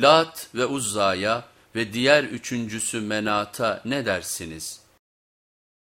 Lat ve Uzza'ya ve diğer üçüncüsü Menat'a ne dersiniz?''